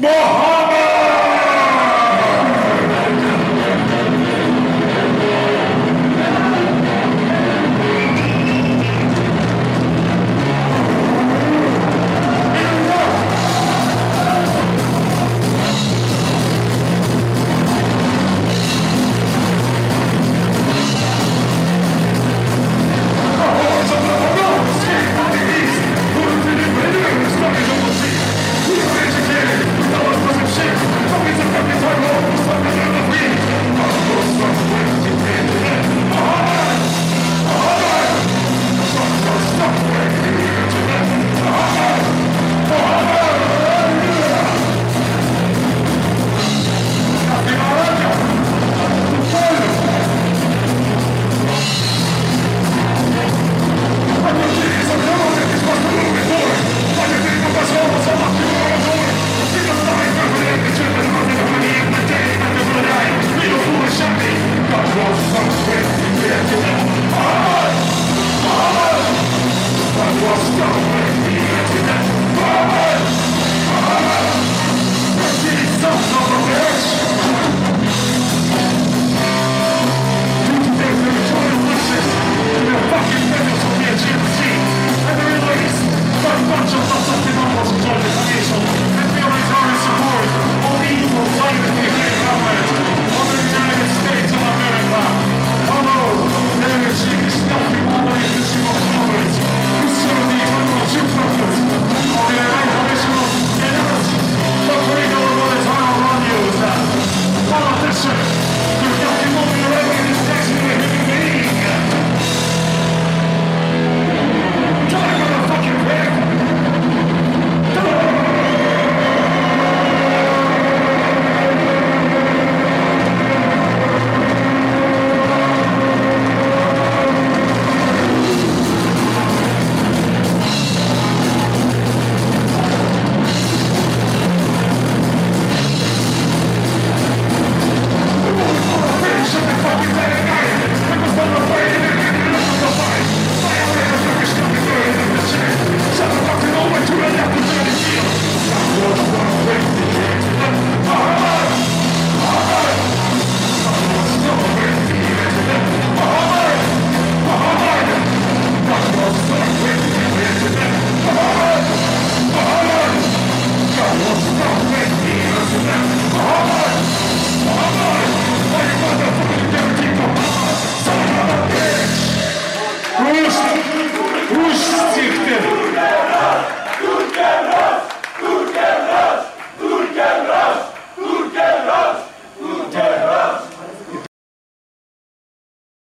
More Yes.